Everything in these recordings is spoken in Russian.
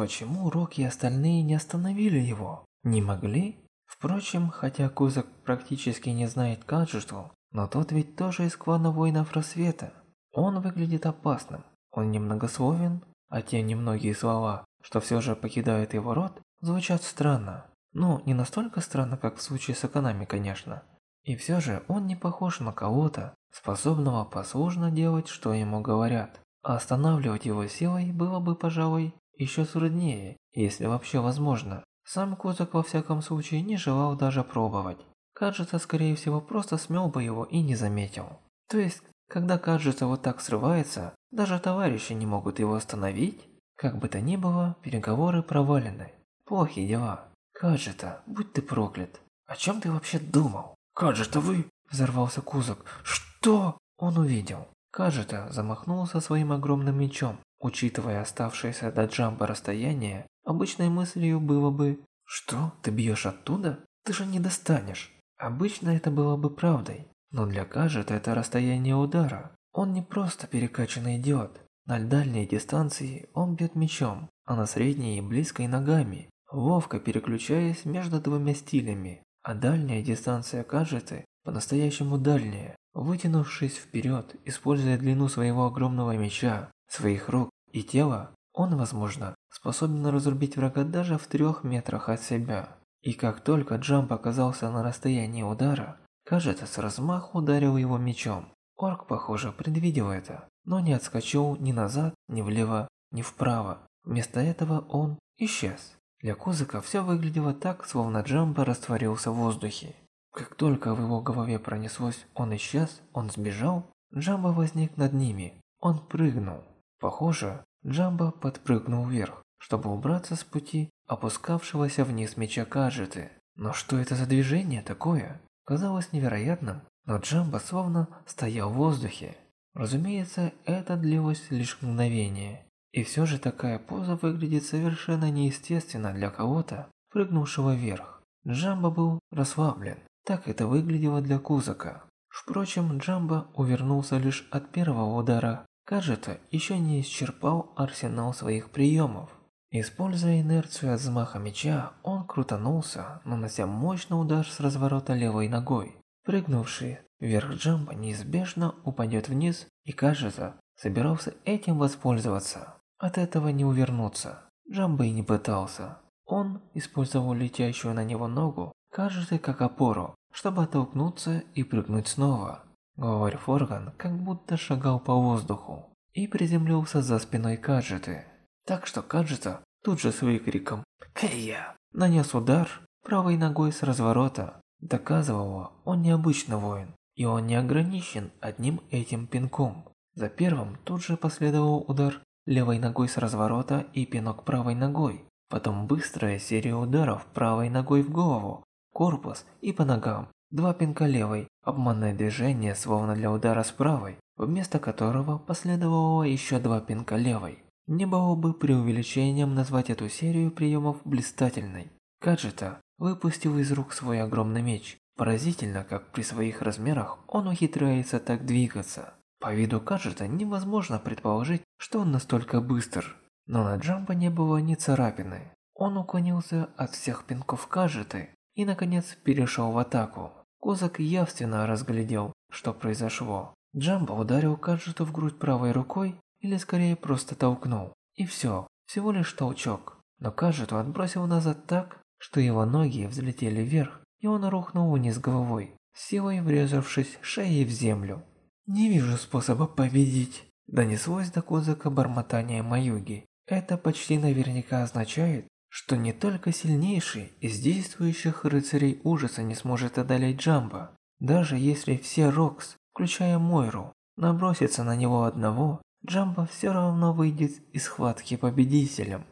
Почему Рок и остальные не остановили его? Не могли? Впрочем, хотя Кузак практически не знает Каджиту, но тот ведь тоже из клана воинов рассвета. Он выглядит опасным, он немногословен, а те немногие слова, что все же покидают его рот, звучат странно. Ну, не настолько странно, как в случае с Аканами, конечно. И все же он не похож на кого-то, способного послушно делать, что ему говорят. А останавливать его силой было бы, пожалуй, еще труднее, если вообще возможно. Сам Козак во всяком случае не желал даже пробовать. Кажется, скорее всего, просто смел бы его и не заметил. То есть, когда кажется вот так срывается, даже товарищи не могут его остановить. Как бы то ни было, переговоры провалены. Плохие дела. Кажется, будь ты проклят. О чем ты вообще думал? Кажется, вы... Взорвался Кузак. Что? Он увидел. Кажется, замахнулся своим огромным мечом. Учитывая оставшееся до джампа расстояние, обычной мыслью было бы «Что? Ты бьешь оттуда? Ты же не достанешь». Обычно это было бы правдой, но для Кажета это расстояние удара. Он не просто перекачанный идиот. На дальней дистанции он бьет мечом, а на средней и близкой ногами, ловко переключаясь между двумя стилями. А дальняя дистанция Кажеты по-настоящему дальняя. Вытянувшись вперед, используя длину своего огромного меча, своих рук и тела, он, возможно, способен разрубить врага даже в трех метрах от себя. И как только Джамп оказался на расстоянии удара, кажется, с размаху ударил его мечом. Орк, похоже, предвидел это, но не отскочил ни назад, ни влево, ни вправо. Вместо этого он исчез. Для Кузыка все выглядело так, словно Джамба растворился в воздухе. Как только в его голове пронеслось «он исчез», «он сбежал», Джамба возник над ними. Он прыгнул. Похоже, Джамба подпрыгнул вверх, чтобы убраться с пути опускавшегося вниз меча Кажеты. Но что это за движение такое? Казалось невероятным, но Джамба словно стоял в воздухе. Разумеется, это длилось лишь мгновение. И все же такая поза выглядит совершенно неестественно для кого-то, прыгнувшего вверх. Джамба был расслаблен. Так это выглядело для Кузака. Впрочем, Джамба увернулся лишь от первого удара. Кажется, еще не исчерпал арсенал своих приемов. Используя инерцию от взмаха меча, он крутанулся, нанося мощный удар с разворота левой ногой. Прыгнувший вверх Джамба неизбежно упадет вниз и, кажется, собирался этим воспользоваться. От этого не увернуться. Джамба и не пытался. Он использовал летящую на него ногу кажется как опору, чтобы оттолкнуться и прыгнуть снова. Главарь Форган как будто шагал по воздуху и приземлился за спиной Каджиты. Так что Каджита тут же с выкриком «Кэя!» нанес удар правой ногой с разворота. Доказывало, он необычный воин, и он не ограничен одним этим пинком. За первым тут же последовал удар левой ногой с разворота и пинок правой ногой. Потом быстрая серия ударов правой ногой в голову, корпус и по ногам. Два пинка левой, обманное движение, словно для удара с правой, вместо которого последовало еще два пинка левой. Не было бы преувеличением назвать эту серию приемов блистательной. Каджита выпустил из рук свой огромный меч. Поразительно, как при своих размерах он ухитряется так двигаться. По виду Каджита невозможно предположить, что он настолько быстр. Но на Джампа не было ни царапины. Он уклонился от всех пинков Каджиты и, наконец, перешел в атаку. Козак явственно разглядел, что произошло. Джамбо ударил Каджиту в грудь правой рукой, или скорее просто толкнул. И все, всего лишь толчок. Но Каджиту отбросил назад так, что его ноги взлетели вверх, и он рухнул вниз головой, силой врезавшись шеей в землю. «Не вижу способа победить», – донеслось до Козака бормотание Маюги. Это почти наверняка означает, что не только сильнейший из действующих рыцарей ужаса не сможет одолеть Джамба. Даже если все Рокс, включая Мойру, набросятся на него одного, Джамба все равно выйдет из схватки победителем.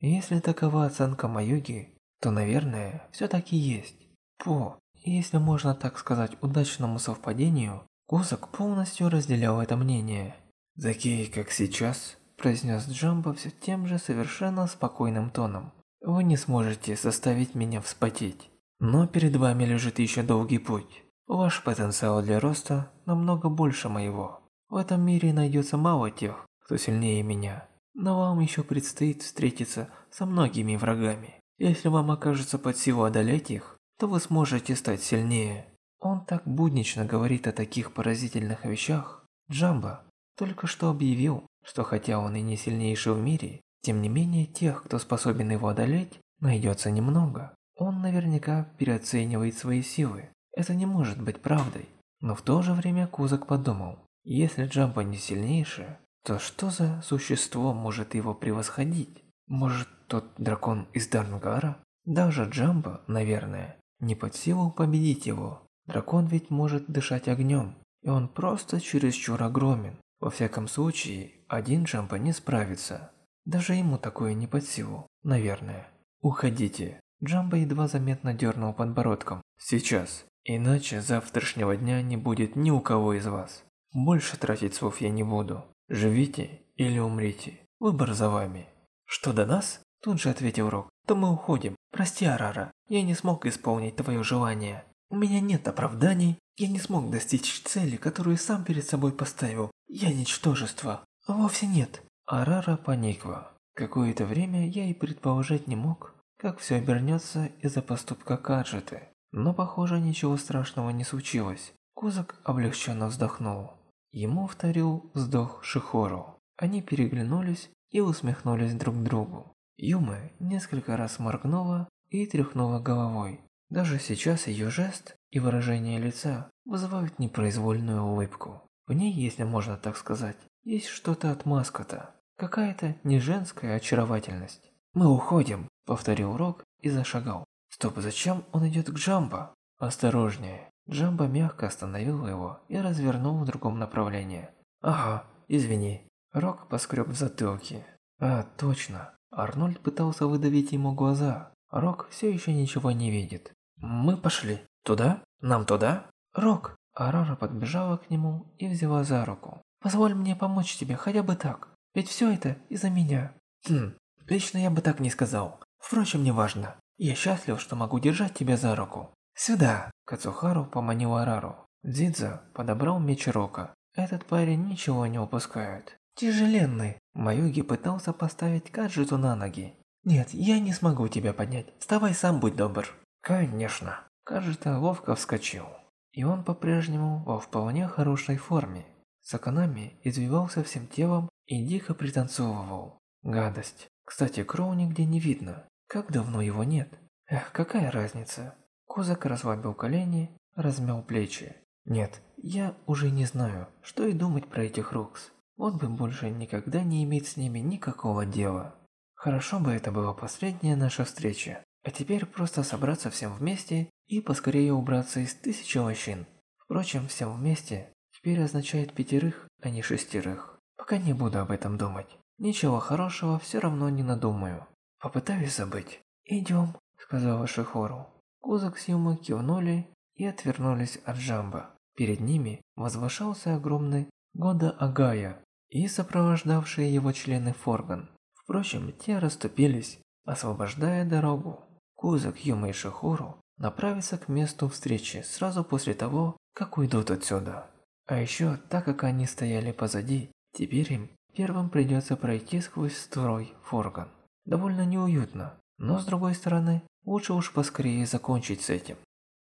Если такова оценка Маюги, то, наверное, все-таки есть. По, если можно так сказать, удачному совпадению, Кузак полностью разделял это мнение. «Такие, как сейчас», – произнес Джамба все тем же совершенно спокойным тоном. Вы не сможете заставить меня вспотеть. Но перед вами лежит еще долгий путь. Ваш потенциал для роста намного больше моего. В этом мире найдется мало тех, кто сильнее меня. но вам еще предстоит встретиться со многими врагами. Если вам окажется под силу одолеть их, то вы сможете стать сильнее. Он так буднично говорит о таких поразительных вещах. Джамба только что объявил, что хотя он и не сильнейший в мире, тем не менее тех, кто способен его одолеть, найдется немного. Он наверняка переоценивает свои силы. Это не может быть правдой. Но в то же время Кузак подумал, если Джамба не сильнейший, то что за существо может его превосходить? Может, тот дракон из Дарнгара? Даже Джамба, наверное, не под силу победить его. Дракон ведь может дышать огнем, и он просто чересчур огромен. Во всяком случае, один Джамба не справится. Даже ему такое не под силу, наверное. Уходите. Джамба едва заметно дернул подбородком. Сейчас. Иначе завтрашнего дня не будет ни у кого из вас. Больше тратить слов я не буду. Живите или умрите. Выбор за вами. Что до нас? Тут же ответил Рок. То мы уходим. Прости, Арара. Я не смог исполнить твое желание. У меня нет оправданий. Я не смог достичь цели, которую сам перед собой поставил. Я ничтожество. Вовсе нет. Арара поникла. Какое-то время я и предположить не мог, как все обернется из-за поступка Каджиты. Но, похоже, ничего страшного не случилось. Кузак облегченно вздохнул. Ему вторил вздох Шихору. Они переглянулись и усмехнулись друг другу. Юма несколько раз моргнула и тряхнула головой. Даже сейчас ее жест и выражение лица вызывают непроизвольную улыбку. В ней, если можно так сказать, есть что-то от маскота. Какая-то не женская очаровательность. «Мы уходим», — повторил Рок и зашагал. Стоп, зачем он идет к Джамбо? Осторожнее. Джамбо мягко остановил его и развернул в другом направлении. Ага, извини. Рок поскреб в затылке. А, точно. Арнольд пытался выдавить ему глаза. Рок все еще ничего не видит. Мы пошли. Туда? Нам туда? Рок. Арара подбежала к нему и взяла за руку. Позволь мне помочь тебе хотя бы так. Ведь все это из-за меня. Хм, лично я бы так не сказал. Впрочем, не важно. Я счастлив, что могу держать тебя за руку. Сюда!» Кацухару поманил Арару. Дзидза подобрал меч Рока. Этот парень ничего не упускает. «Тяжеленный!» Маюги пытался поставить Каджиту на ноги. «Нет, я не смогу тебя поднять. Вставай сам, будь добр». «Конечно». Каджита ловко вскочил. И он по-прежнему во вполне хорошей форме. Саканами извивался всем телом и дико пританцовывал. Гадость. Кстати, Кроу нигде не видно. Как давно его нет? Эх, какая разница? Козак расслабил колени, размял плечи. Нет, я уже не знаю, что и думать про этих Рокс. Он бы больше никогда не иметь с ними никакого дела. Хорошо бы это была последняя наша встреча. А теперь просто собраться всем вместе и поскорее убраться из тысячи лощин. Впрочем, всем вместе теперь означает пятерых, а не шестерых. Пока не буду об этом думать. Ничего хорошего все равно не надумаю. Попытаюсь забыть. Идем, сказала Шихору. Кузак с Юма кивнули и отвернулись от Джамба. Перед ними возвышался огромный Года Агая и сопровождавшие его члены Форган. Впрочем, те расступились, освобождая дорогу. Кузак, Юма и Шихору направятся к месту встречи сразу после того, как уйдут отсюда. А еще, так как они стояли позади, теперь им первым придется пройти сквозь строй Форган довольно неуютно. Но с другой стороны, лучше уж поскорее закончить с этим.